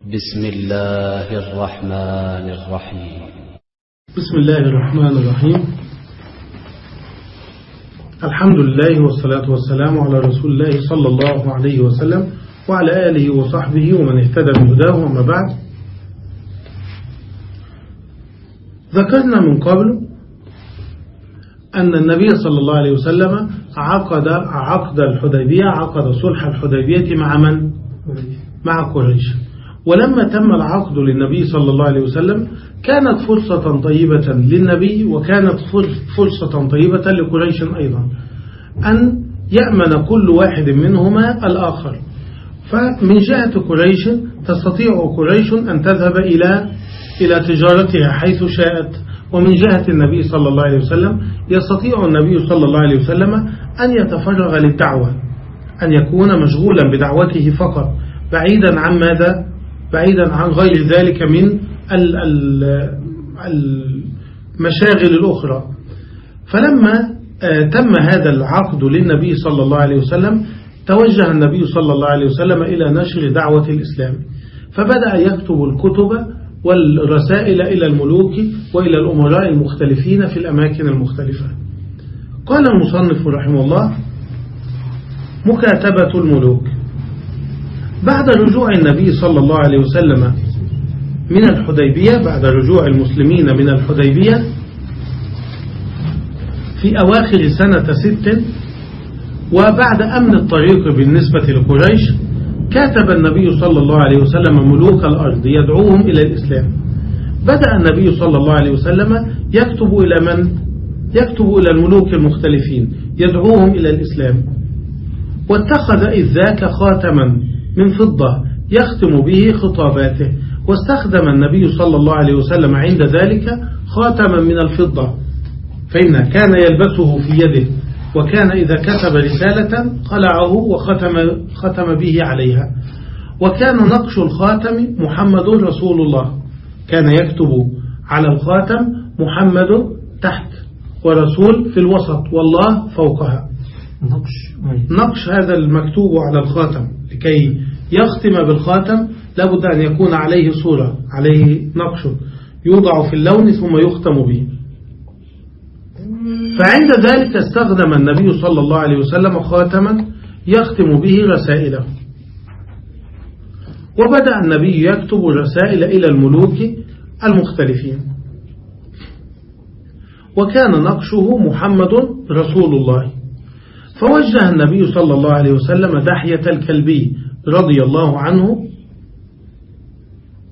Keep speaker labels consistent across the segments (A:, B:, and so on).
A: بسم الله الرحمن الرحيم.
B: بسم الله الرحمن الرحيم. الحمد لله والصلاة والسلام على رسول الله صلى الله عليه وسلم وعلى آله وصحبه ومن اهتدى بهداه وما بعد. ذكرنا من قبل أن النبي صلى الله عليه وسلم عقد عقد الحديبية عقد صلح الحديبية مع من؟ مع قريش. ولما تم العقد للنبي صلى الله عليه وسلم كانت فرصة طيبة للنبي وكانت فرصة طيبة لقريش أيضا. أن يأمن كل واحد منهما الآخر. فمن جهة قريش تستطيع قريش أن تذهب إلى إلى تجارتها حيث شاءت. ومن جهة النبي صلى الله عليه وسلم يستطيع النبي صلى الله عليه وسلم أن يتفرغ للدعوة أن يكون مشغولا بدعوته فقط. بعيدا عن ماذا؟ بعيدا عن غير ذلك من المشاغل الأخرى. فلما تم هذا العقد للنبي صلى الله عليه وسلم توجه النبي صلى الله عليه وسلم إلى نشر دعوة الإسلام. فبدأ يكتب الكتب والرسائل إلى الملوك وإلى الأمراء المختلفين في الأماكن المختلفة. قال المصنف رحمه الله مكاتبة الملوك. بعد رجوع النبي صلى الله عليه وسلم من الحديبية بعد رجوع المسلمين من الحديبية في أواخر سنة ست وبعد أمن الطريق بالنسبة لقريش كاتب النبي صلى الله عليه وسلم ملوك الأرض يدعوهم إلى الإسلام. بدأ النبي صلى الله عليه وسلم يكتب إلى من؟ يكتب إلى الملوك المختلفين يدعوهم إلى الإسلام. واتخذ إذ ذاك خاتما. من فضة يختم به خطاباته. واستخدم النبي صلى الله عليه وسلم عند ذلك خاتما من الفضة. فإن كان يلبسه في يده وكان إذا كتب رسالة قلعه وختم ختم به عليها. وكان نقش الخاتم محمد رسول الله. كان يكتب على الخاتم محمد تحت ورسول في الوسط والله فوقها.
C: نقش.
B: نقش. هذا المكتوب على الخاتم. لكي يختم بالخاتم لابد أن يكون عليه صورة عليه نقش يوضع في اللون ثم يختم به. فعند ذلك استخدم النبي صلى الله عليه وسلم خاتما يختم به رسائله. وبدأ النبي يكتب الرسائل إلى الملوك المختلفين. وكان نقشه محمد رسول الله. فوجه النبي صلى الله عليه وسلم دحية الكلبي رضي الله عنه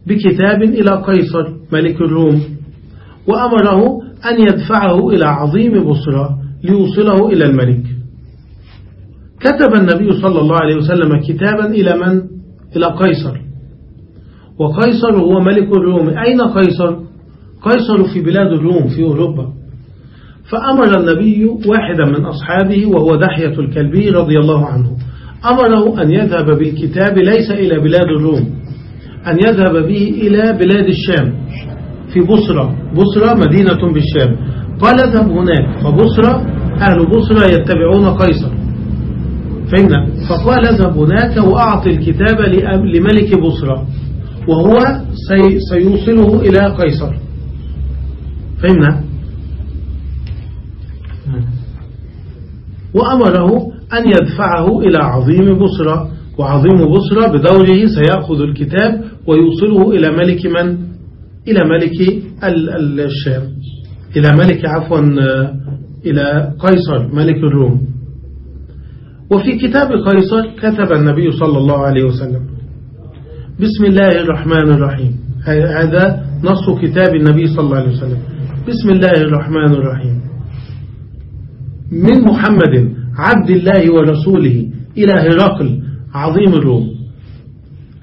B: بكتاب إلى قيصر ملك الروم وأمره أن يدفعه إلى عظيم بصرى ليوصله إلى الملك كتب النبي صلى الله عليه وسلم كتابا إلى من؟ إلى قيصر وقيصر هو ملك الروم أين قيصر؟ قيصر في بلاد الروم في أوروبا فأمر النبي واحدا من أصحابه وهو دحية الكلبي رضي الله عنه. أمره أن يذهب بالكتاب ليس إلى بلاد الروم أن يذهب به إلى بلاد الشام في بصرة بصرة مدينة بالشام. قال اذهب هناك فبصرة أهل بصرة يتبعون قيصر. فهمنا فقال اذهب هناك وأعطي الكتاب لملك بصرة وهو سيوصله إلى قيصر. فهمنا وأمره أن يدفعه إلى عظيم بصرة وعظيم بصرة بدوره سيأخذ الكتاب ويوصله إلى ملك من؟ إلى ملك الشام. إلى ملك عفوا إلى قيصر ملك الروم. وفي كتاب قيصر كتب النبي صلى الله عليه وسلم بسم الله الرحمن الرحيم. هذا نص كتاب النبي صلى الله عليه وسلم. بسم الله الرحمن الرحيم. من محمد عبد الله ورسوله إلى هرقل عظيم الروم.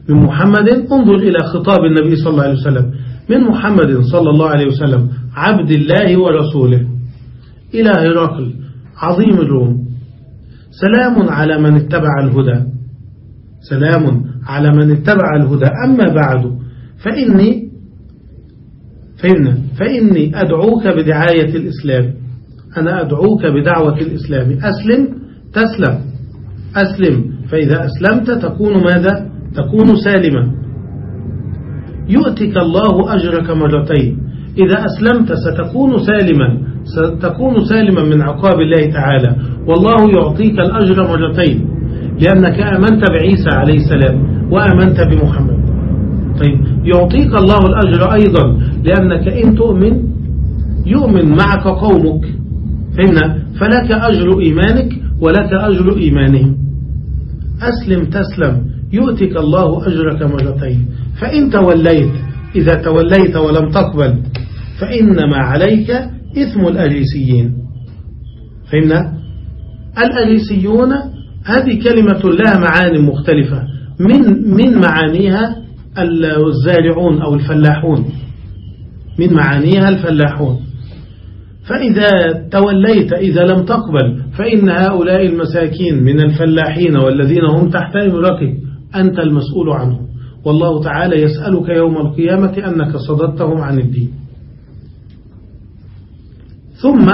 B: من محمد انظر إلى خطاب النبي صلى الله عليه وسلم. من محمد صلى الله عليه وسلم عبد الله ورسوله إلى هرقل عظيم الروم. سلام على من اتبع الهدى. سلام على من اتبع الهدى. أما بعد فإني فإن فإني أدعوك بدعاية الإسلام. أنا أدعوك بدعوة الإسلام. أسلم تسلم. أسلم. فإذا أسلمت تكون ماذا؟ تكون سالما. يؤتك الله أجرك مرتين. إذا أسلمت ستكون سالما. ستكون سالما من عقاب الله تعالى. والله يعطيك الأجر مرتين. لأنك آمنت بعيسى عليه السلام وآمنت بمحمد. طيب. يعطيك الله الأجر أيضا. لأنك إن تؤمن يؤمن معك قومك. فهمنا فلك أجر إيمانك ولك أجر إيمانهم. أسلم تسلم يؤتك الله أجرك مرتين. فإن توليت إذا توليت ولم تقبل فإنما عليك إثم الأريسيين فهمنا الأريسيون هذه كلمة لها معاني مختلفة. من من معانيها الزارعون أو الفلاحون؟ من معانيها الفلاحون. فإذا توليت إذا لم تقبل فإن هؤلاء المساكين من الفلاحين والذين هم تحت إمرتك أنت المسؤول عنهم. والله تعالى يسألك يوم القيامة أنك صددتهم عن الدين. ثم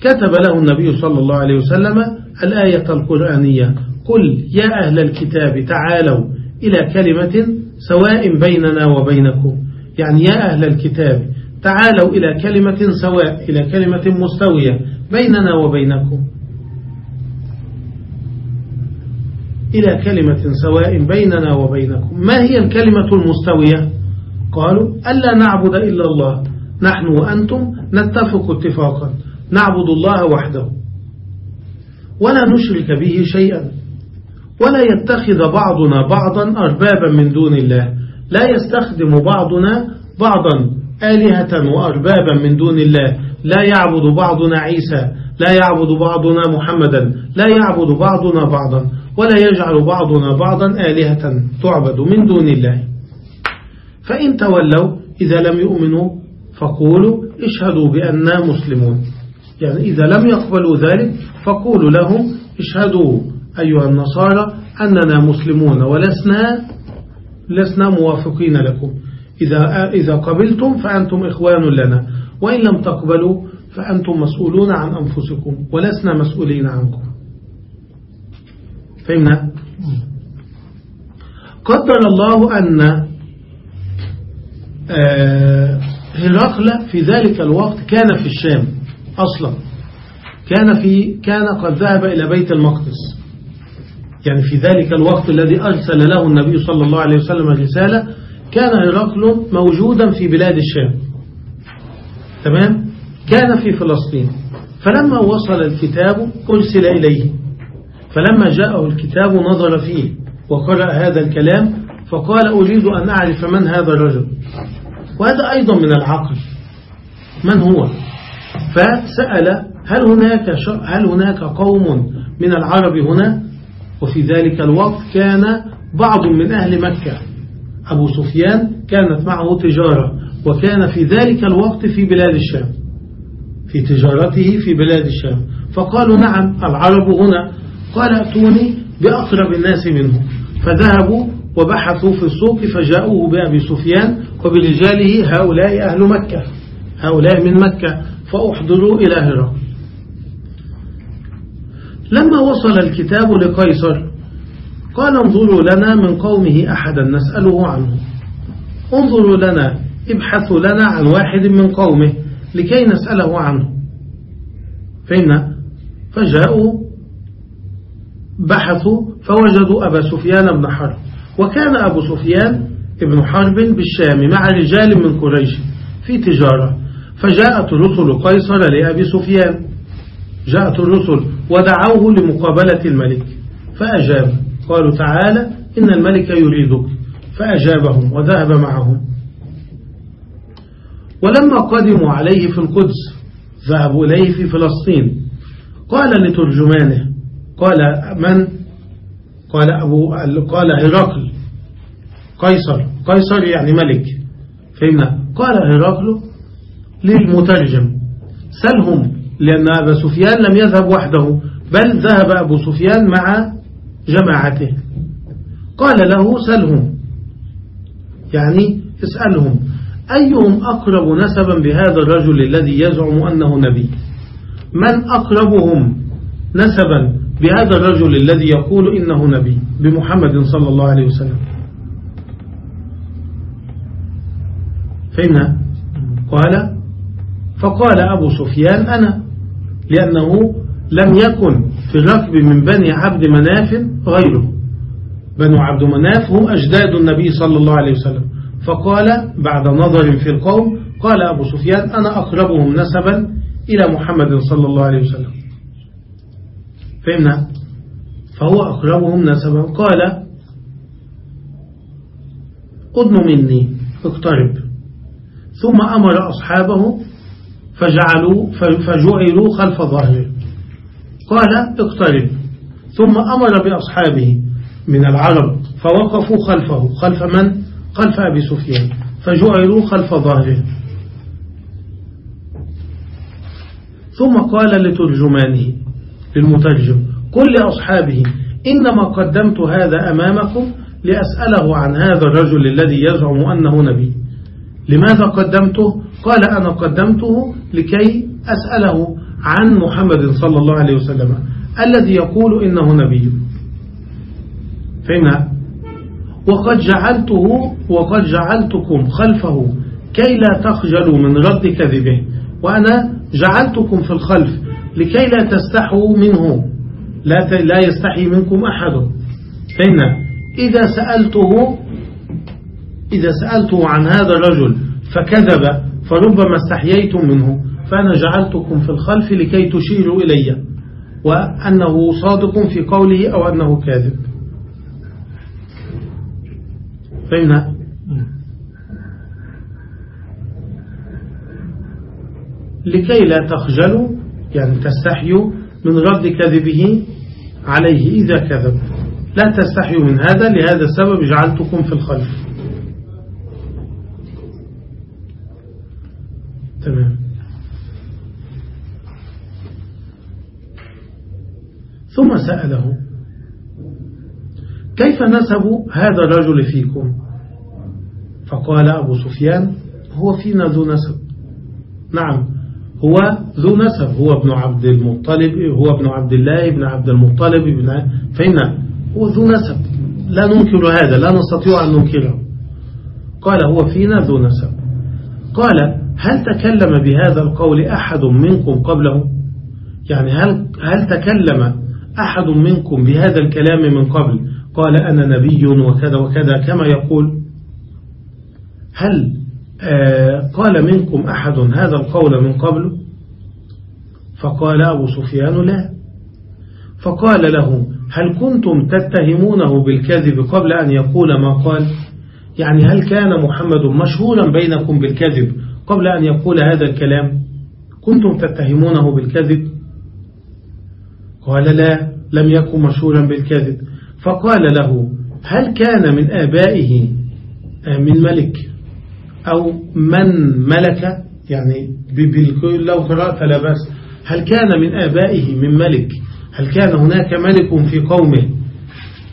B: كتب له النبي صلى الله عليه وسلم الآية القرآنية قل يا أهل الكتاب تعالوا إلى كلمة سواء بيننا وبينكم. يعني يا أهل الكتاب تعالوا إلى كلمة سواء إلى كلمة مستوية بيننا وبينكم. إلى كلمة سواء بيننا وبينكم. ما هي الكلمة المستوية؟ قالوا ألا نعبد إلا الله. نحن وأنتم نتفق اتفاقا. نعبد الله وحده. ولا نشرك به شيئا. ولا يتخذ بعضنا بعضا أربابا من دون الله. لا يستخدم بعضنا بعضا. آلهة وأربابا من دون الله. لا يعبد بعضنا عيسى لا يعبد بعضنا محمدا لا يعبد بعضنا بعضا ولا يجعل بعضنا بعضا آلهة تعبد من دون الله. فإن تولوا إذا لم يؤمنوا فقولوا اشهدوا بأننا مسلمون. يعني إذا لم يقبلوا ذلك فقولوا لهم اشهدوا. أيها النصارى أننا مسلمون ولسنا لسنا موافقين لكم. إذا, إذا قبلتم فأنتم إخوان لنا. وإن لم تقبلوا فأنتم مسؤولون عن أنفسكم ولسنا مسؤولين عنكم. فهمنا؟ قدر الله أن آه، هرقل في ذلك الوقت كان في الشام أصلا. كان في كان قد ذهب إلى بيت المقدس. يعني في ذلك الوقت الذي أرسل له النبي صلى الله عليه وسلم الرسالة كان هرقل موجودا في بلاد الشام. تمام؟ كان في فلسطين. فلما وصل الكتاب أرسل إليه. فلما جاءه الكتاب نظر فيه وقرأ هذا الكلام فقال أريد أن أعرف من هذا الرجل. وهذا أيضا من العقل. من هو؟ فسأل هل هناك هل هناك قوم من العرب هنا؟ وفي ذلك الوقت كان بعض من أهل مكة. أبو سفيان كانت معه تجارة وكان في ذلك الوقت في بلاد الشام في تجارته في بلاد الشام. فقالوا نعم العرب هنا قال أتوني بأقرب الناس منه. فذهبوا وبحثوا في السوق فجاءوه بأبي سفيان وبرجاله هؤلاء أهل مكة هؤلاء من مكة فأحضروا إلى هرقل لما وصل الكتاب لقيصر قال انظروا لنا من قومه أحدا نسأله عنه. انظروا لنا ابحثوا لنا عن واحد من قومه لكي نسأله عنه. فإن فجاءوا بحثوا فوجدوا أبا سفيان بن حرب. وكان أبو سفيان ابن حرب بالشام مع رجال من قريش في تجارة. فجاءت رسل قيصر لأبي سفيان. جاءت الرسل ودعوه لمقابلة الملك. فأجاب. قالوا تعالى إن الملك يريدك. فأجابهم وذهب معهم. ولما قدموا عليه في القدس ذهبوا إليه في فلسطين. قال لترجمانه قال من؟ قال أبو قال هرقل. قيصر. قيصر يعني ملك. فهمنا؟ قال هرقل للمترجم سلهم لأن أبا سفيان لم يذهب وحده بل ذهب أبو سفيان مع جماعته قال له سلهم. يعني اسألهم. أيهم أقرب نسبا بهذا الرجل الذي يزعم أنه نبي؟ من أقربهم نسبا بهذا الرجل الذي يقول إنه نبي بمحمد صلى الله عليه وسلم؟ فهمنا؟ قال فقال أبو سفيان أنا لأنه لم يكن في الركب من بني عبد مناف غيره. بنو عبد مناف هم أجداد النبي صلى الله عليه وسلم. فقال بعد نظر في القوم قال أبو سفيان أنا أقربهم نسبا إلى محمد صلى الله عليه وسلم. فهمنا؟ فهو أقربهم نسبا. قال أدن مني اقترب. ثم أمر أصحابه فجعلوا فجعلوا خلف ظهره. قال اقترب ثم أمر بأصحابه من العرب فوقفوا خلفه. خلف من؟ خلف أبي سفيان. فجعلوا خلف ظهره. ثم قال لترجمانه للمترجم كل أصحابه إنما قدمت هذا أمامكم لأسأله عن هذا الرجل الذي يزعم أنه نبي. لماذا قدمته؟ قال أنا قدمته لكي أسأله عن محمد صلى الله عليه وسلم الذي يقول إنه نبي. فهمنا؟ وقد جعلته وقد جعلتكم خلفه كي لا تخجلوا من رد كذبه. وأنا جعلتكم في الخلف لكي لا تستحوا منه. لا لا يستحي منكم أحد. فهمنا؟ إذا سألته إذا سألته عن هذا الرجل فكذب فربما استحييتم منه. فأنا جعلتكم في الخلف لكي تشيروا إلي وأنه صادق في قوله أو أنه كاذب. فهمنا لكي لا تخجلوا يعني تستحيوا من رد كذبه عليه إذا كذب. لا تستحيوا من هذا لهذا السبب جعلتكم في الخلف تمام ثم سأله كيف نسب هذا الرجل فيكم؟ فقال أبو سفيان هو فينا ذو نسب. نعم هو ذو نسب هو ابن عبد المطلب هو ابن عبد الله ابن عبد المطلب ابن فإن هو ذو نسب. لا ننكر هذا لا نستطيع أن ننكره. قال هو فينا ذو نسب. قال هل تكلم بهذا القول أحد منكم قبله؟ يعني هل, هل تكلم أحد منكم بهذا الكلام من قبل قال أنا نبي وكذا وكذا كما يقول. هل آه قال منكم أحد هذا القول من قبل؟ فقال أبو سفيان لا. فقال له هل كنتم تتهمونه بالكذب قبل أن يقول ما قال؟ يعني هل كان محمد مشهورا بينكم بالكذب قبل أن يقول هذا الكلام؟ كنتم تتهمونه بالكذب؟ قال لا لم يكن مشهورا بالكذب فقال له هل كان من آبائه آه، من ملك أو من ملك؟ يعني لو قرأت لا بس هل كان من آبائه من ملك؟ هل كان هناك ملك في قومه؟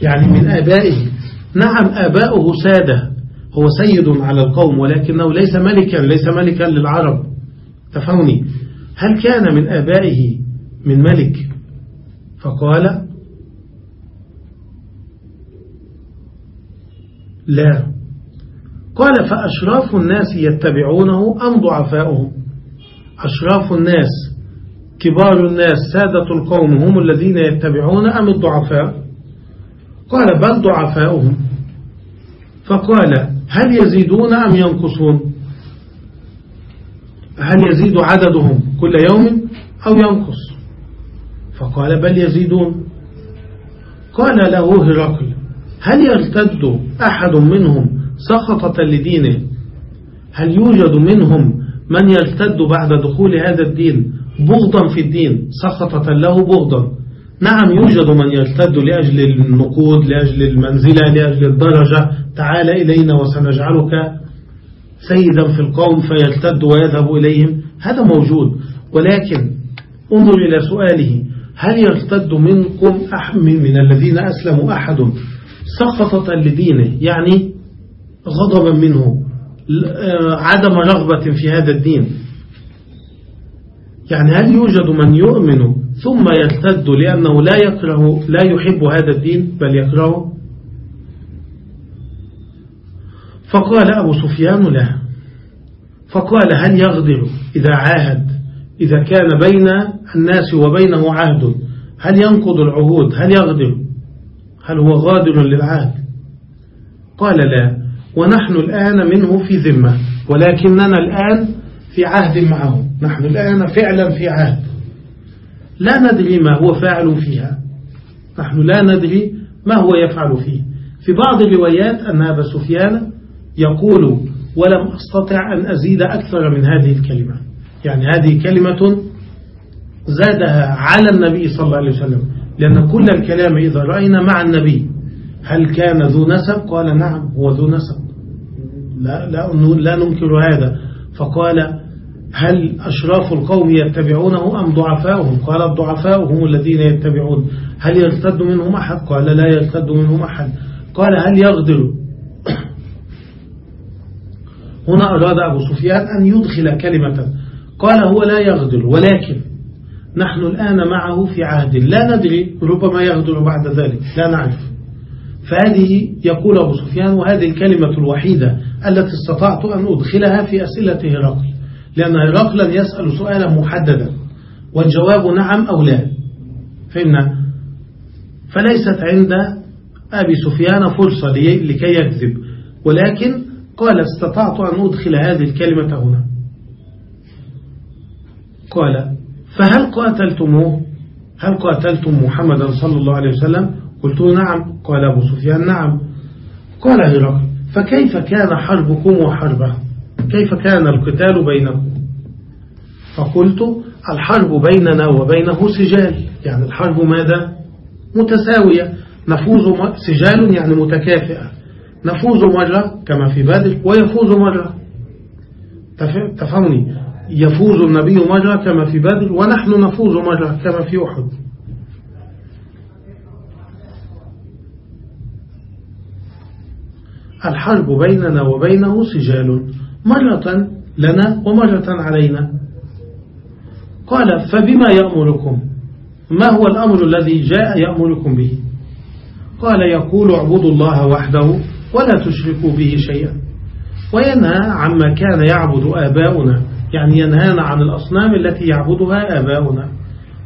B: يعني من آبائه. نعم آباؤه سادة. هو سيد على القوم ولكنه ليس ملكا ليس ملكا للعرب. تفهمني. هل كان من آبائه من ملك؟ فقال لا. قال فأشراف الناس يتبعونه أم ضعفاؤهم؟ أشراف الناس كبار الناس سادة القوم هم الذين يتبعون أم الضعفاء؟ قال بل ضعفاؤهم. فقال هل يزيدون أم ينقصون؟ هل يزيد عددهم كل يوم أو ينقص؟ فقال بل يزيدون. قال له هرقل هل يرتد أحد منهم سخطة لدينه؟ هل يوجد منهم من يرتد بعد دخول هذا الدين بغضا في الدين سخطة له بغضا؟ نعم يوجد من يرتد لأجل النقود لأجل المنزلة لأجل الدرجة. تعال إلينا وسنجعلك سيدا في القوم فيرتد ويذهب إليهم. هذا موجود ولكن انظر إلى سؤاله. هل يرتد منكم من الذين أسلموا أحد سخطة لدينه؟ يعني غضبا منه عدم رغبة في هذا الدين. يعني هل يوجد من يؤمن ثم يرتد لأنه لا يكره لا يحب هذا الدين بل يكرهه فقال أبو سفيان له فقال هل يغدر إذا عاهد؟ إذا كان بين الناس وبينه عهد هل ينقض العهود؟ هل يغدر؟ هل هو غادر للعهد؟ قال لا ونحن الآن منه في ذمة ولكننا الآن في عهد معه نحن الآن فعلا في عهد. لا ندري ما هو فاعل فيها نحن لا ندري ما هو يفعل فيه. في بعض الروايات أن أبا سفيان يقول ولم أستطع أن أزيد أكثر من هذه الكلمة. يعني هذه كلمة زادها على النبي صلى الله عليه وسلم. لأن كل الكلام إذا رأينا مع النبي هل كان ذو نسب؟ قال نعم هو ذو نسب. لا, لا, لا ننكر هذا. فقال هل أشراف القوم يتبعونه أم ضعفاؤهم؟ قال الضعفاء هم الذين يتبعون. هل يرتد منهم أحد؟ قال لا يرتد منهم أحد. قال هل يغدر؟ هنا أراد أبو سفيان أن يدخل كلمة. قال هو لا يغدر ولكن نحن الآن معه في عهد. لا ندري ربما يغدر بعد ذلك لا نعرف. فهذه يقول أبو سفيان وهذه الكلمة الوحيدة التي استطعت أن أدخلها في أسئلة هرقل لأن هرقلا يسأل سؤالا محددا والجواب نعم أو لا. فإن فليست عند أبي سفيان فرصة لكي يكذب. ولكن قال استطعت أن أدخل هذه الكلمة هنا. قال فهل قاتلتموه هل قاتلتم محمدا صلى الله عليه وسلم؟ قلت نعم. قال أبو سفيان نعم. قال هرقل فكيف كان حربكم وحربه؟ كيف كان القتال بينكم؟ فقلت الحرب بيننا وبينه سجال. يعني الحرب ماذا؟ متساوية. نفوز سجال يعني متكافئة. نفوز مرة كما في بدر ويفوز مرة. تفهمني؟ يفوز النبي مرة كما في بدر ونحن نفوز مرة كما في أحد. الحرب بيننا وبينه سجال. مرة لنا ومرة علينا. قال فبما يأمركم؟ ما هو الأمر الذي جاء يأمركم به؟ قال يقول اعبدوا الله وحده ولا تشركوا به شيئا. وينهى عما كان يعبد آباؤنا. يعني ينهانا عن الأصنام التي يعبدها آباؤنا.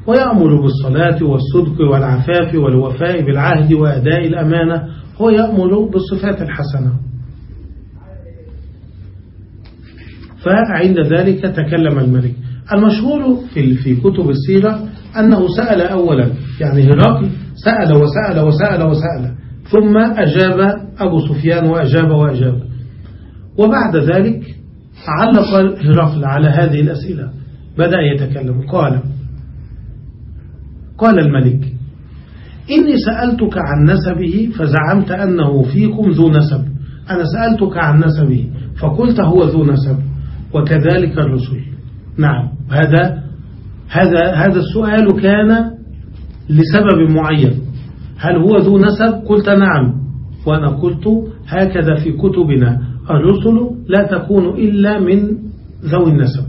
B: ويأمر بالصلاة والصدق والعفاف والوفاء بالعهد وأداء الأمانة. هو يأمر بالصفات الحسنة. فعند ذلك تكلم الملك. المشهور في في كتب السيرة أنه سأل أولا. يعني هرقل سأل وسأل وسأل وسأل. ثم أجاب أبو سفيان وأجاب وأجاب. وبعد ذلك علق هرقل على هذه الأسئلة. بدأ يتكلم. قال قال الملك إني سألتك عن نسبه فزعمت أنه فيكم ذو نسب. أنا سألتك عن نسبه فقلت هو ذو نسب وكذلك الرسل. نعم هذا هذا هذا السؤال كان لسبب معين. هل هو ذو نسب؟ قلت نعم وأنا قلت هكذا في كتبنا. الرسل لا تكون إلا من ذوي النسب.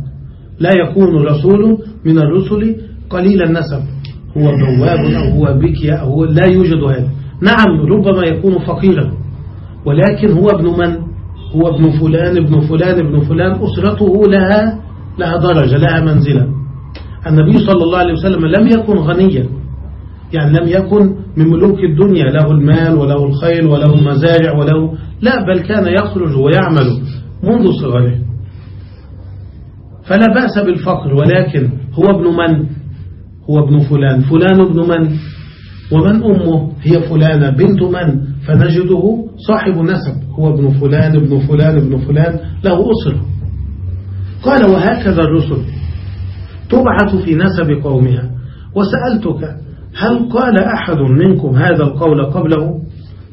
B: لا يكون رسول من الرسل قليل النسب. هو بواب أو هو بكيا أو هو لا يوجد هذا. نعم ربما يكون فقيرا. ولكن هو ابن من؟ هو ابن فلان ابن فلان ابن فلان. أسرته لها لها درجة لها منزلة. النبي صلى الله عليه وسلم لم يكن غنيا. يعني لم يكن من ملوك الدنيا. له المال وله الخيل وله المزارع وله لا بل كان يخرج ويعمل منذ صغره. فلا بأس بالفقر ولكن هو ابن من؟ هو ابن فلان. فلان ابن من؟ ومن أمه؟ هي فلانة. بنت من؟ فنجده صاحب نسب. هو ابن فلان ابن فلان ابن فلان له أسرة. قال وهكذا الرسل تبعث في نسب قومها. وسألتك هل قال أحد منكم هذا القول قبله؟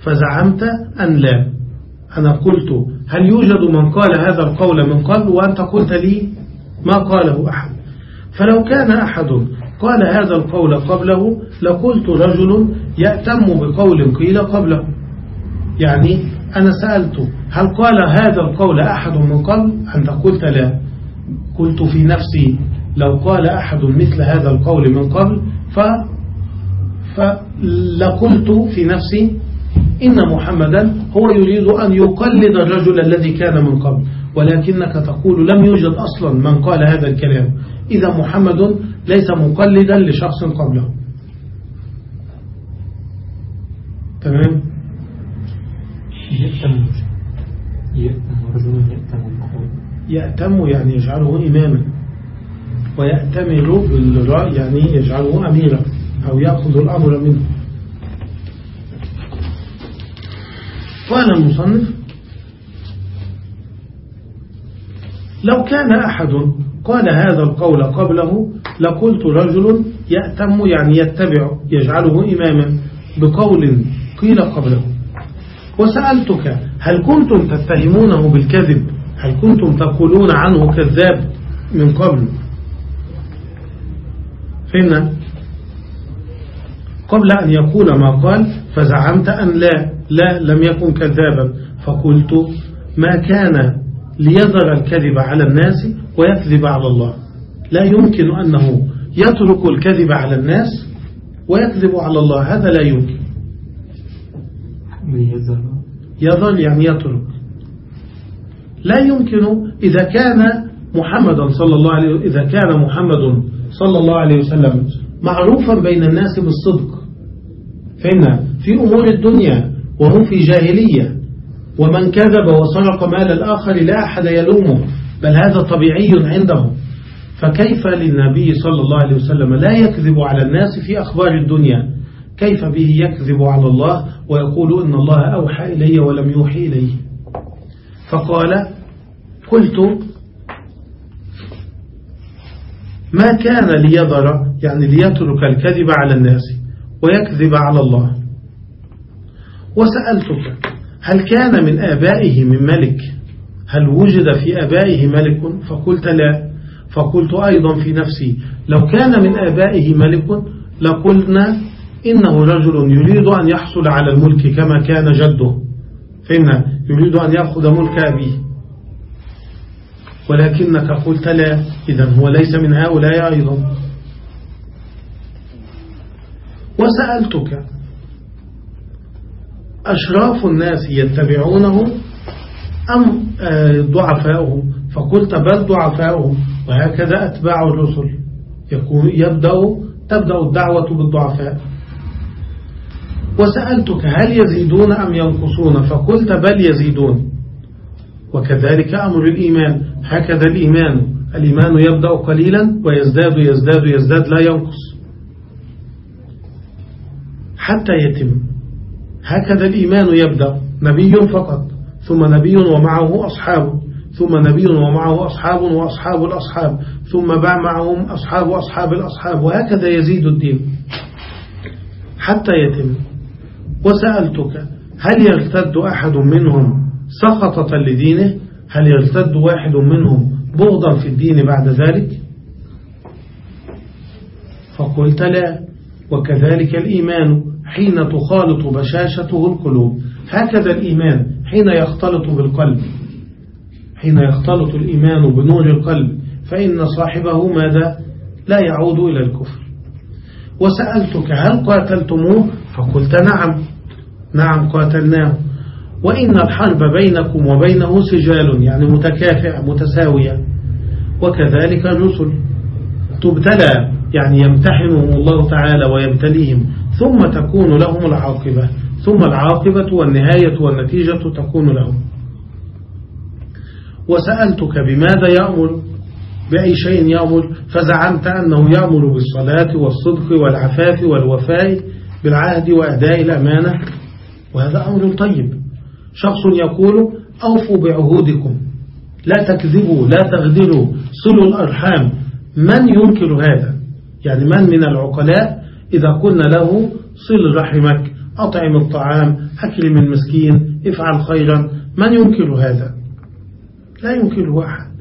B: فزعمت أن لا. أنا قلت هل يوجد من قال هذا القول من قبل وأنت قلت لي ما قاله أحد؟ فلو كان أحد قال هذا القول قبله لقلت رجل يأتم بقول قيل قبله. يعني أنا سألت هل قال هذا القول أحد من قبل؟ أنت قلت لا. قلت في نفسي لو قال أحد مثل هذا القول من قبل ف فلقلت في نفسي إن محمدا هو يريد أن يقلد الرجل الذي كان من قبل ولكنك تقول لم يوجد أصلا من قال هذا الكلام. إذا محمد ليس مقلدا لشخص قبله. تمام؟
C: يأتم يأتم
B: يعني يجعله إماما ويأتمر بالرأي يعني يجعله أميرا أو يأخذ الأمر منه. قال المصنف لو كان أحد قال هذا القول قبله لقلت رجل يأتم يعني يتبع يجعله إماما بقول قيل قبله. وسألتك هل كنتم تتهمونه بالكذب؟ هل كنتم تقولون عنه كذاب من قبل؟ فهمنا قبل أن يقول ما قال فزعمت أن لا. لا لم يكن كذابا. فقلت ما كان ليظهر الكذب على الناس ويكذب على الله. لا يمكن أنه يترك الكذب على الناس ويكذب على الله. هذا لا يمكن. يظل يعني يترك. لا يمكن إذا كان محمدا صلى الله عليه إذا كان محمد صلى الله عليه وسلم معروفا بين الناس بالصدق. فإن في أمور الدنيا وهم في جاهلية. ومن كذب وسرق مال الآخر لا أحد يلومه بل هذا طبيعي عندهم. فكيف للنبي صلى الله عليه وسلم لا يكذب على الناس في أخبار الدنيا؟ كيف به يكذب على الله ويقول إن الله أوحى إلي ولم يوحي إليه؟ فقال قلت ما كان ليظهر يعني ليترك الكذب على الناس ويكذب على الله. وسألتك هل كان من آبائه من ملك؟ هل وجد في آبائه ملك؟ فقلت لا. فقلت أيضا في نفسي لو كان من آبائه ملك لقلنا إنه رجل يريد أن يحصل على الملك كما كان جده. فإن يريد أن يأخذ ملك أبيه. ولكنك قلت لا إذا هو ليس من هؤلاء أيضا. وسألتك أشراف الناس يتبعونه أم آه، ضعفاؤهم فقلت بل ضعفاؤهم وهكذا أتباع الرسل. يكون يبدأ تبدأ الدعوة بالضعفاء. وسألتك هل يزيدون أم ينقصون؟ فقلت بل يزيدون. وكذلك أمر الإيمان. هكذا الإيمان. الإيمان يبدأ قليلا ويزداد يزداد يزداد لا ينقص. حتى يتم. هكذا الإيمان يبدأ نبي فقط ثم نبي ومعه أصحابه ثم نبي ومعه أصحاب وأصحاب الأصحاب ثم باع معهم أصحاب وأصحاب الأصحاب وهكذا يزيد الدين حتى يتم. وسألتك هل يرتد أحد منهم سخطة لدينه؟ هل يرتد واحد منهم بغضا في الدين بعد ذلك؟ فقلت لا وكذلك الإيمان. حين تخالط بشاشته القلوب. هكذا الإيمان حين يختلط بالقلب. حين يختلط الإيمان بنور القلب فإن صاحبه ماذا؟ لا يعود إلى الكفر. وسألتك هل قاتلتموه؟ فقلت نعم. نعم قاتلناه. وإن الحرب بينكم وبينه سجال يعني متكافئة متساوية. وكذلك الرسل. تبتلى يعني يمتحنهم الله تعالى ويبتليهم ثم تكون لهم العاقبة. ثم العاقبة والنهاية والنتيجة تكون لهم. وسألتك بماذا يأمر؟ بأي شيء يأمر؟ فزعمت أنه يأمر بالصلاة والصدق والعفاف والوفاء بالعهد وأداء الأمانة. وهذا أمر طيب. شخص يقول أوفوا بعهودكم. لا تكذبوا لا تغدروا صلوا الأرحام. من ينكر هذا؟ يعني من من العقلاء إذا قلنا له صل رحمك أطعم الطعام أكرم المسكين افعل خيرا. من ينكر هذا؟ لا ينكره أحد.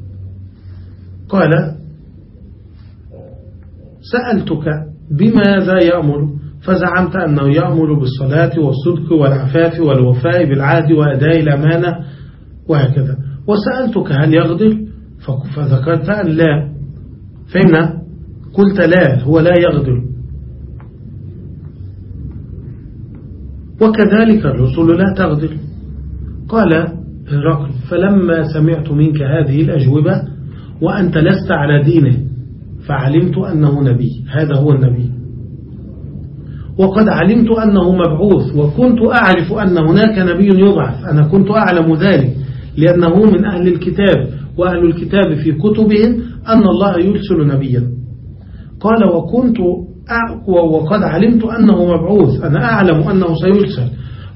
B: قال سألتك بماذا يأمر؟ فزعمت أنه يأمر بالصلاة والصدق والعفاف والوفاء بالعهد وأداء الأمانة وهكذا. وسألتك هل يغدر فذكرت أن لا. فإن قلت لا هو لا يغدر وكذلك الرسل لا تغدر. قال هرقل فلما سمعت منك هذه الأجوبة وأنت لست على دينه فعلمت أنه نبي. هذا هو النبي. وقد علمت أنه مبعوث وكنت أعرف أن هناك نبي يبعث أنا كنت أعلم ذلك لأنه من أهل الكتاب وأهل الكتاب في كتبهم أن الله يرسل نبيا. قال وكنت وقد علمت أنه مبعوث أنا أعلم أنه سيرسل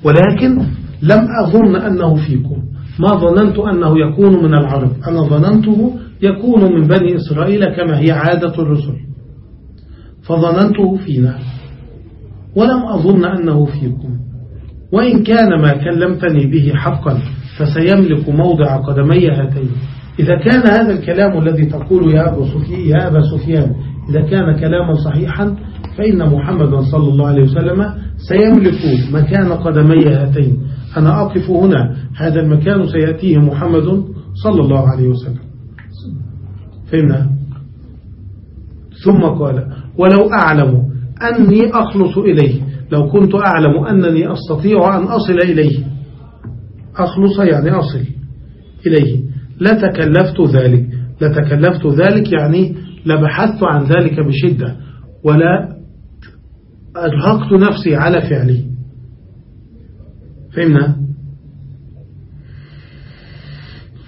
B: ولكن لم أظن أنه فيكم. ما ظننت أنه يكون من العرب أنا ظننته يكون من بني إسرائيل كما هي عادة الرسل. فظننته فينا ولم أظن أنه فيكم. وإن كان ما كلمتني به حقا فسيملك موضع قدمي هاتين. إذا كان هذا الكلام الذي تقول يا أبا سفيان, إذا كان كلاما صحيحا فإن محمدا صلى الله عليه وسلم سيملك مكان قدمي هاتين. أنا أقف هنا هذا المكان سيأتيه محمد صلى الله عليه وسلم. فهمنا؟ ثم قال ولو أعلم أني أخلص إليه لو كنت أعلم أنني أستطيع أن أصل إليه. أخلص يعني أصل إليه. لتكلفت ذلك. لتكلفت ذلك يعني لبحثت عن ذلك بشدة ولا أرهقت نفسي على فعلي. فهمنا؟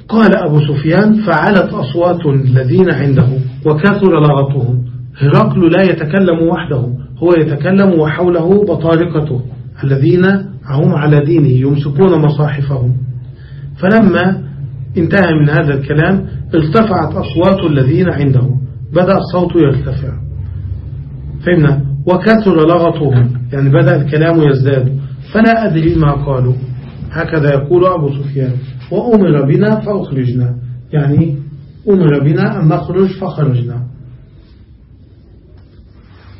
B: قال أبو سفيان فعلت أصوات الذين عنده وكثر لغطهم. هرقل لا يتكلم وحده هو يتكلم وحوله بطارقته الذين هم على دينه يمسكون مصاحفهم. فلما انتهى من هذا الكلام ارتفعت أصوات الذين عنده. بدأ الصوت يرتفع. فهمنا؟ وكثر لغطهم. يعني بدأ الكلام يزداد. فلا أدري ما قالوا. هكذا يقول أبو سفيان. وأمر بنا فأخرجنا. يعني أمر بنا أن نخرج فخرجنا.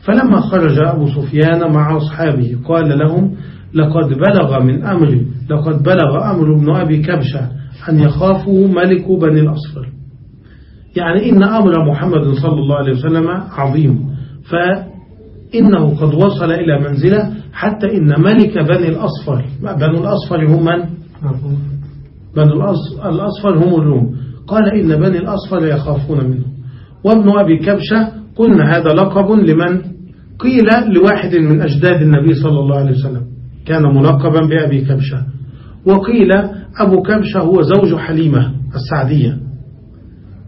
B: فلما خرج أبو سفيان مع أصحابه قال لهم لقد بلغ من أمر لقد بلغ أمر ابن أبي كبشة أن يخافوا ملك بني الأصفر. يعني إن أمر محمد صلى الله عليه وسلم عظيم. فإنه قد وصل إلى منزلة حتى إن ملك بني الأصفر. بني الأصفر هم من؟ بني الأصفر هم الروم. قال إن بني الأصفر يخافون منه. وابن أبي كبشة قلنا هذا لقب لمن؟ قيل لواحد من أجداد النبي صلى الله عليه وسلم. كان ملقبا بأبي كبشة. وقيل أبو كبشة هو زوج حليمة السعدية.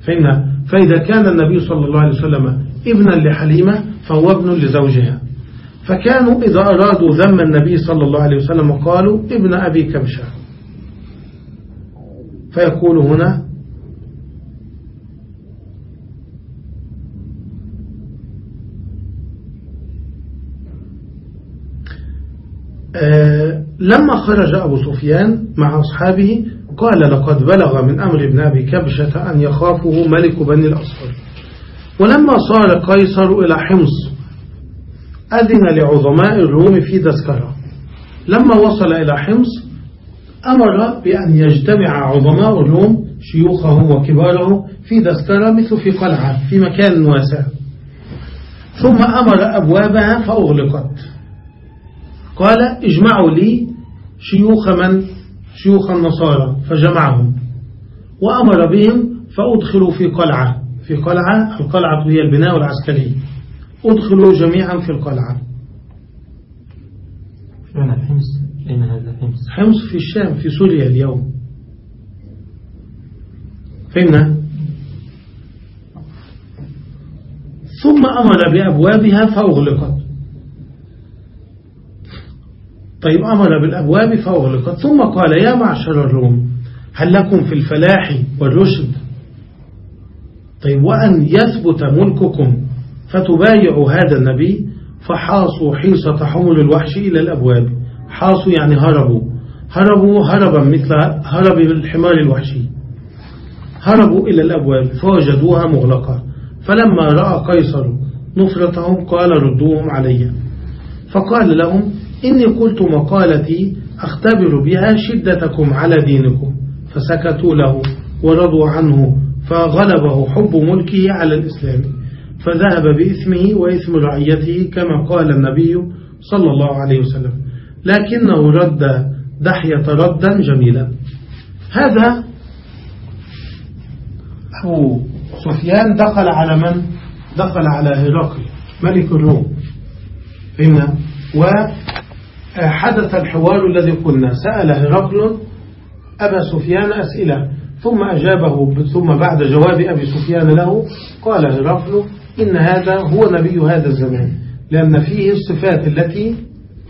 B: فإن فإذا كان النبي صلى الله عليه وسلم ابنا لحليمة فهو ابن لزوجها. فكانوا إذا أرادوا ذم النبي صلى الله عليه وسلم قالوا ابن أبي كبشة فيقول هنا آه، لما خرج أبو سفيان مع أصحابه قال لقد بلغ من أمر ابن أبي كبشة أن يخافه ملك بني الأصفر. ولما صار قيصر إلى حمص أذن لعظماء الروم في دسكرة لما وصل إلى حمص أمر بأن يجتمع عظماء الروم شيوخهم وكبارهم في دسكرة مثل في قلعة في مكان واسع. ثم أمر أبوابها فأغلقت. قال اجمعوا لي شيوخ من شيوخ النصارى فجمعهم. وأمر بهم فأدخلوا في قلعة. في قلعة القلعة هي البناء العسكري. أدخلوا جميعا في القلعة.
C: فين حمص أين هذا حمص
B: حمص في الشام في سوريا اليوم. فهمنا؟ ثم أمر بأبوابها فأغلقت. طيب أمر بالأبواب فأغلقت ثم قال يا معشر الروم هل لكم في الفلاح والرشد؟ طيب وأن يثبت ملككم فتبايعوا هذا النبي فحاصوا حيصة حمل الوحش إلى الأبواب. حاصوا يعني هربوا. هربوا هربا مثل هرب الحمار الوحشي. هربوا إلى الأبواب فوجدوها مغلقة. فلما رأى قيصر نفرتهم قال ردوهم علي. فقال لهم إني قلت مقالتي أختبر بها شدتكم على دينكم فسكتوا له ورضوا عنه فغلبه حب ملكه على الإسلام فذهب بإثمه وإثم رعيته كما قال النبي صلى الله عليه وسلم لكنه رد دحية ردا جميلا. هذا أبو سفيان دخل على من؟ دخل على هرقل ملك الروم. فهمنا؟ وحدث الحوار الذي قلنا. سأل هرقل أبا سفيان أسئلة ثم أجابه ثم بعد جواب أبي سفيان له قال هرقل إن هذا هو نبي هذا الزمان لأن فيه الصفات التي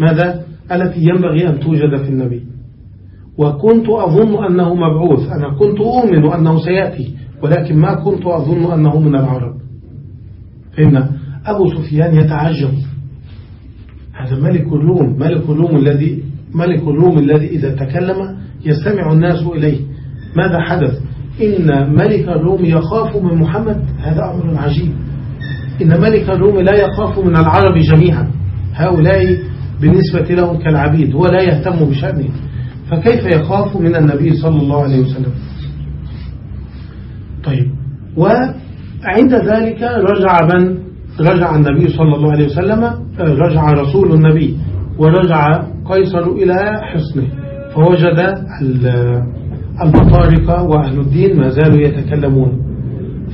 B: ماذا؟ التي ينبغي أن توجد في النبي. وكنت أظن أنه مبعوث أنا كنت أؤمن أنه سيأتي ولكن ما كنت أظن أنه من العرب. فهمنا؟ أبو سفيان يتعجب. هذا ملك الروم ملك الروم الذي ملك الروم الذي إذا تكلم يستمع الناس إليه. ماذا حدث؟ إن ملك الروم يخاف من محمد. هذا أمر عجيب. إن ملك الروم لا يخاف من العرب جميعا. هؤلاء بالنسبة لهم كالعبيد هو لا يهتم بشأنه. فكيف يخاف من النبي صلى الله عليه وسلم؟ طيب. وعند ذلك رجع من رجع النبي صلى الله عليه وسلم رجع رسول النبي ورجع قيصر إلى حصنه فوجد البطارقة وأهل الدين ما زالوا يتكلمون.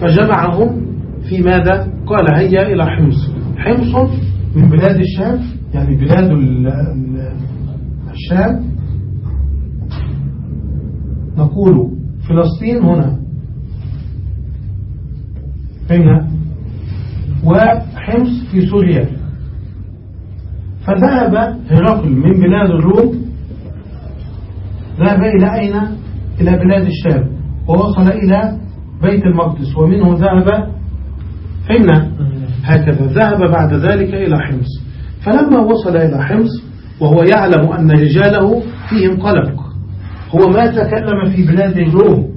B: فجمعهم في ماذا؟ قال هيا إلى حمص. حمص من بلاد الشام يعني بلاد الشام. نقول فلسطين هنا. هنا وحمص في سوريا. فذهب هرقل من بلاد الروم ذهب إلى أين؟ إلى بلاد الشام ووصل إلى بيت المقدس ومنه ذهب فإن هكذا ذهب بعد ذلك إلى حمص. فلما وصل إلى حمص وهو يعلم أن رجاله فيهم قلق هو ما تكلم في بلاد الروم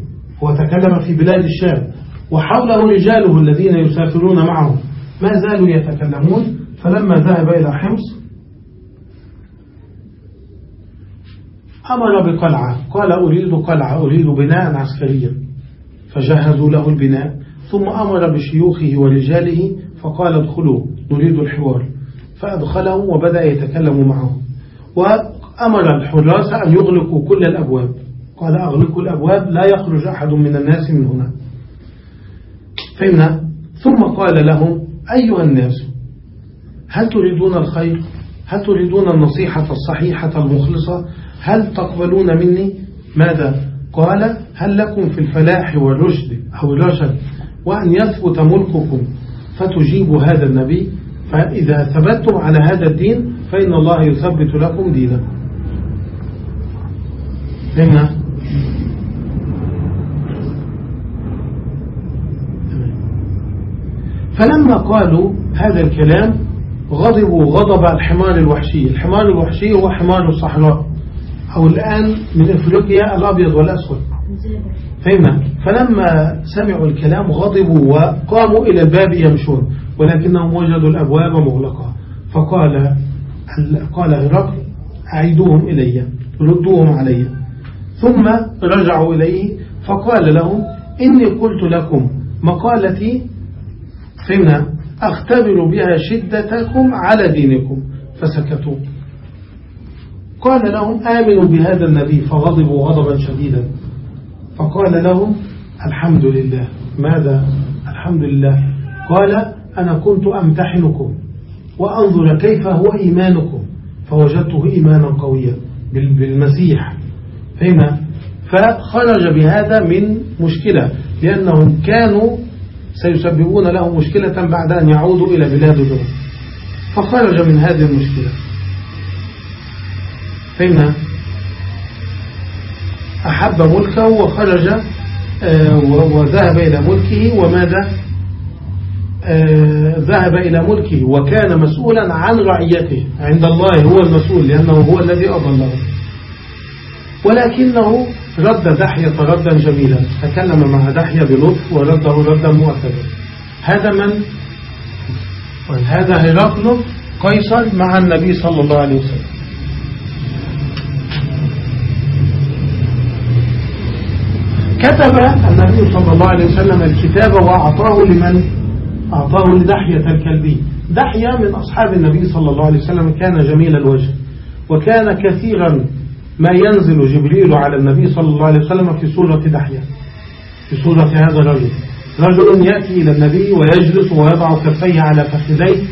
B: هو تكلم في بلاد الشام وحوله رجاله الذين يسافرون معه ما زالوا يتكلمون. فلما ذهب إلى حمص أمر بقلعة. قال أريد قلعة أريد بناء عسكريا فجهزوا له البناء. ثم أمر بشيوخه ورجاله فقال ادخلوا نريد الحوار. فأدخله وبدأ يتكلم معه وأمر الحراس أن يغلقوا كل الأبواب. قال أغلقوا الأبواب لا يخرج أحد من الناس من هنا. فهمنا ثم قال لهم أيها الناس هل تريدون الخير؟ هل تريدون النصيحة الصحيحة المخلصة؟ هل تقبلون مني؟ ماذا؟ قال هل لكم في الفلاح والرشد أو الرشد وأن يثبت ملككم فتجيبوا هذا النبي؟ فإذا ثبتتم على هذا الدين فإن الله يثبت لكم دينكم. فلما قالوا هذا الكلام غضبوا غضب الحمار الوحشي. الحمار الوحشي هو حمار الصحراء. أو الآن من إفريقيا الأبيض والأسود. فهمنا؟ فلما سمعوا الكلام غضبوا وقاموا إلى الباب يمشون ولكنهم وجدوا الأبواب مغلقة. فقال قال هرقل أعيدوهم إلي ردوهم علي. ثم رجعوا إليه فقال لهم إني قلت لكم مقالتي فهمنا أختبر بها شدتكم على دينكم. فسكتوا. قال لهم آمنوا بهذا النبي فغضبوا غضبا شديدا. فقال لهم الحمد لله. ماذا؟ الحمد لله. قال أنا كنت أمتحنكم وأنظر كيف هو إيمانكم. فوجدته إيمانا قويا بالمسيح. فهمنا فخرج بهذا من مشكلة لأنهم كانوا سيسببون له مشكلة بعد أن يعودوا إلى بلادهم فخرج من هذه المشكلة. فهمنا أحب ملكه وخرج آه، وذهب إلى ملكه وماذا؟ آه، ذهب إلى ملكه وكان مسؤولا عن رعيته. عند الله هو المسؤول لأنه هو الذي أضله. ولكنه رد دحية ردا جميلا. تكلم مع دحية بلطف ورده ردا مؤكدا. هذا من؟ هذا هرقل قيصر مع النبي صلى الله عليه وسلم. كتب النبي صلى الله عليه وسلم الكتاب وأعطاه لمن؟ أعطاه لدحية الكلبي. دحية من أصحاب النبي صلى الله عليه وسلم كان جميل الوجه وكان كثيرا ما ينزل جبريل على النبي صلى الله عليه وسلم في سورة دحية. في سورة هذا الرجل. رجل يأتي إلى النبي ويجلس ويضع كفيه على فخذيه.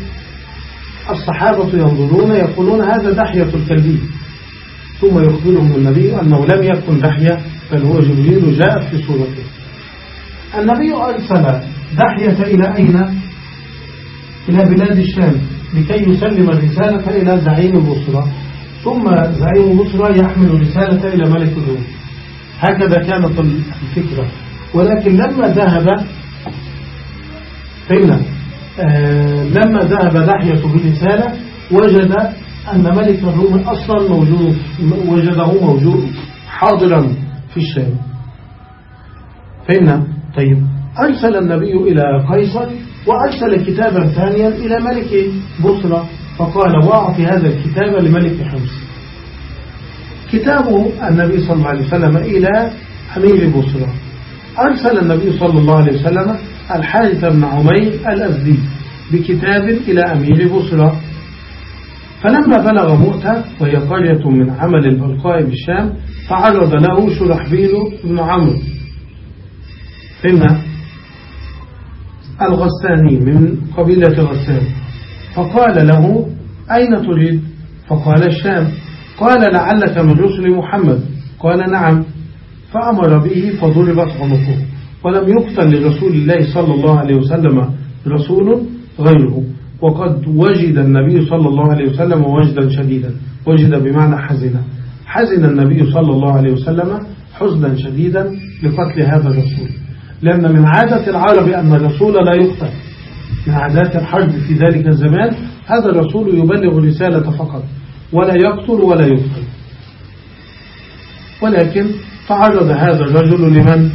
B: الصحابة ينظرون يقولون هذا دحية الكلبي. ثم يخبرهم النبي أنه لم يكن دحية بل هو جبريل جاء في صورته النبي أرسل دحية إلى أين؟ إلى بلاد الشام لكي يسلم الرسالة إلى زعيم البصرة ثم زعيم البصرة يحمل رسالة إلى ملك الروم هكذا كانت الفكرة. ولكن لما ذهب فإن آه لما ذهب دحية بالرسالة وجد أن ملك الروم أصلا موجود وجده موجود حاضرا في الشام. فإن طيب أرسل النبي إلى قيصر وأرسل كتابا ثانيا إلى ملك بصرة فقال وأعطي هذا الكتاب لملك حمص. كتابه النبي صلى الله عليه وسلم إلى أمير بصرة أرسل النبي صلى الله عليه وسلم الحارث بن عمير الأزدي بكتاب إلى أمير بصرة فلما بلغ مؤتة وهي قرية من عمل البلقاء بالشام تعرض له شرحبيل بن عمرو. فهمنا الغساني من قبيلة غسان. فقال له أين تريد؟ فقال الشام قال لعلك من رسل محمد. قال نعم. فأمر به فضربت عنقه. ولم يقتل لرسول الله صلى الله عليه وسلم رسول غيره. وقد وجد النبي صلى الله عليه وسلم وجدا شديدا. وجد بمعنى حزنا. حزن النبي صلى الله عليه وسلم حزنا شديدا لقتل هذا الرسول. لأن من عادة العرب أن الرسول لا يقتل. من عادات الحرب في ذلك الزمان هذا الرسول يبلغ رسالة فقط ولا يقتل ولا يقتل. ولكن تعرض هذا الرجل لمن؟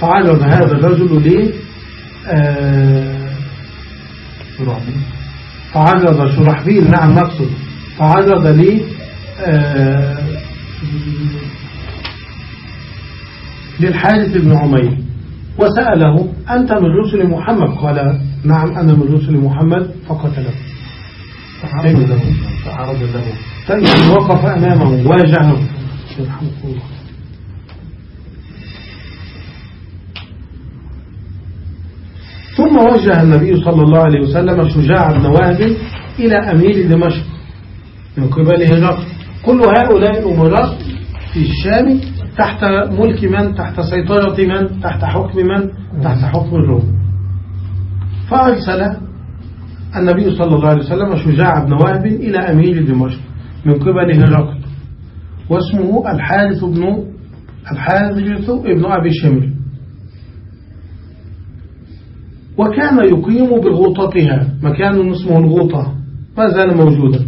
B: تعرض هذا الرجل ل آه، تعرض شرحبيل نعم نقصد تعرض ل آه، للحارث بن عمير. وسأله أنت من رسل محمد؟ قال نعم أنا من رسل محمد. فقتله. تعرض له. تعرض له. وقف أمامه واجهه. يرحمك الله ثم وجه النبي صلى الله عليه وسلم شجاع بن وهب إلى أمير دمشق من قبله هرقل كل هؤلاء الأمراء في الشام تحت ملك من؟ تحت سيطرة من؟ تحت حكم من؟ تحت حكم الروم. فأرسل النبي صلى الله عليه وسلم شجاع بن وهب إلى أمير دمشق من قبل هرقل واسمه الحارث بن الحارث ابن أبي شمر وكان يقيم بغوطتها مكان اسمه الغوطة ما زال موجودا.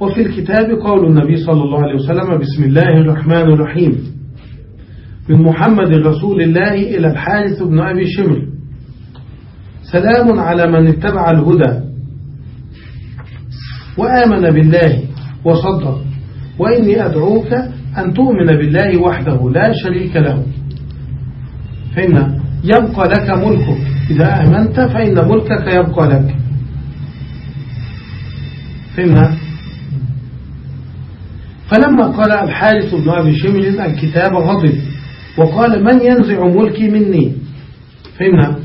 B: وفي الكتاب قول النبي صلى الله عليه وسلم بسم الله الرحمن الرحيم. من محمد رسول الله إلى الحارث بن أبي شمر. سلام على من اتبع الهدى. وآمن بالله وصدق. وإني أدعوك أن تؤمن بالله وحده لا شريك له. فإن يبقى لك ملكك. إذا آمنت فإن ملكك يبقى لك. فهمنا فلما قال الحارث بن أبي شمر الكتاب غضب. وقال من ينزع ملكي مني؟ فهمنا؟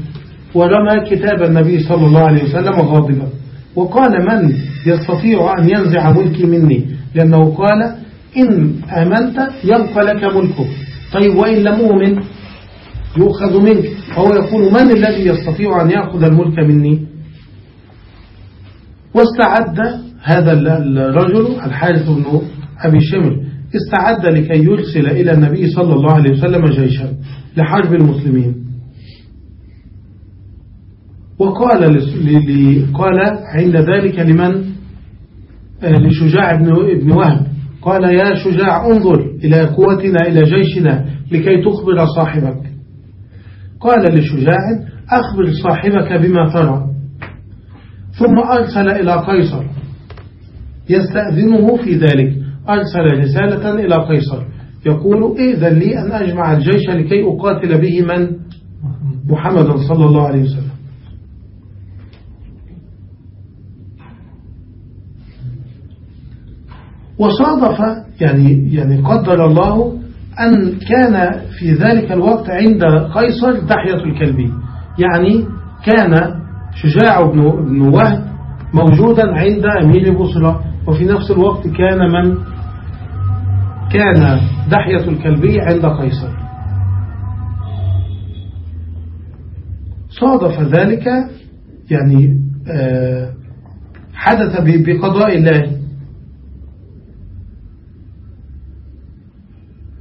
B: ورمى كتاب النبي صلى الله عليه وسلم غاضبا. وقال من يستطيع أن ينزع ملكي مني؟ لأنه قال إن آمنت يبقى لك ملكك. طيب وإن لم أؤمن يؤخذ منك. فهو يقول من الذي يستطيع أن يأخذ الملك مني؟ واستعد هذا الرجل الحارث بن أبي شمر استعد لكي يرسل إلى النبي صلى الله عليه وسلم جيشا لحرب المسلمين. وقال قال عند ذلك لمن؟ آه، لشجاع بن وهب. قال يا شجاع انظر إلى قوتنا إلى جيشنا لكي تخبر صاحبك. قال لشجاع أخبر صاحبك بما ترى. ثم أرسل إلى قيصر. يستأذنه في ذلك. أرسل رسالة إلى قيصر. يقول إذن لي أن أجمع الجيش لكي أقاتل به من؟ محمد صلى الله عليه وسلم. وصادف يعني يعني قدر الله أن كان في ذلك الوقت عند قيصر دحية الكلبي. يعني كان شجاع بن, وهب موجودا عند أمير بصرة وفي نفس الوقت كان من؟ كان دحية الكلبي عند قيصر. صادف ذلك يعني آه، حدث بقضاء الله.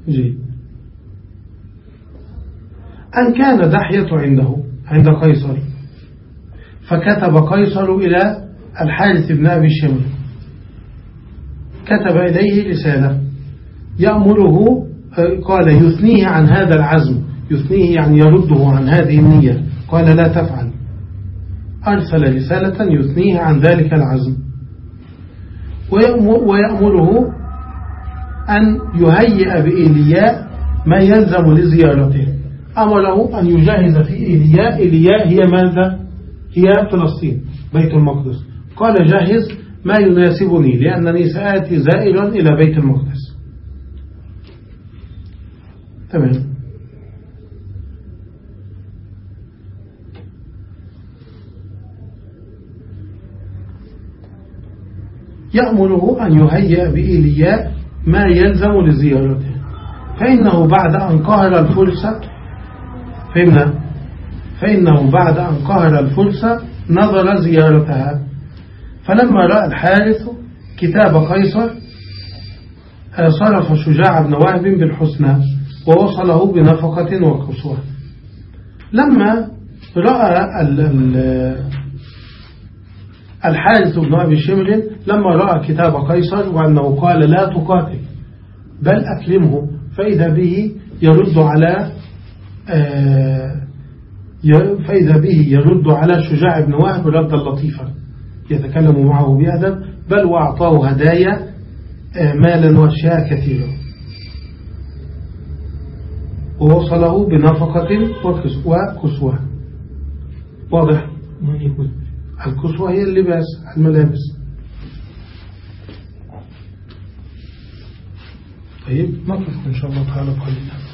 B: جيد أن كان دحية عنده عند قيصر. فكتب قيصر إلى الحارث بن أبي الشمر كتب إليه رسالة يأمره قال يثنيه عن هذا العزم يثنيه يعني يرده عن هذه النية. قال لا تفعل. أرسل رسالة يثنيه عن ذلك العزم. ويأمره أن يهيئ بإيلياء ما يلزم لزيارته. أمره أن يجهز في إيلياء. إيلياء هي ماذا؟ هي فلسطين بيت المقدس. قال جهز ما يناسبني لأنني سآتي زائرا إلى بيت المقدس. تمام. يأمره أن يهيئ بإيلياء ما يلزم لزيارته. فإنه بعد أن قهر الفرصة فإن فإنه بعد أن قهر الفرصة نظر زيارتها. فلما رأى الحارث كتاب قيصر صرف شجاع بن وهب بالحسنى. ووصله بنفقة وقصوى لما رأى الحارث بن أبي شمر لما رأى كتاب قيصر وأنه قال لا تقاتل بل أكلمه فإذا به يرد على آه، فإذا به يرد على شجاع بن وهب ردا لطيفا. يتكلم معه بأدب بل وأعطاه هدايا آه، مالا وأشياء كثيرة. ووصله بنفقة وكسوة واضح؟ الكسوة هي اللباس الملابس. طيب. نقف إن شاء الله تعالى قليلا.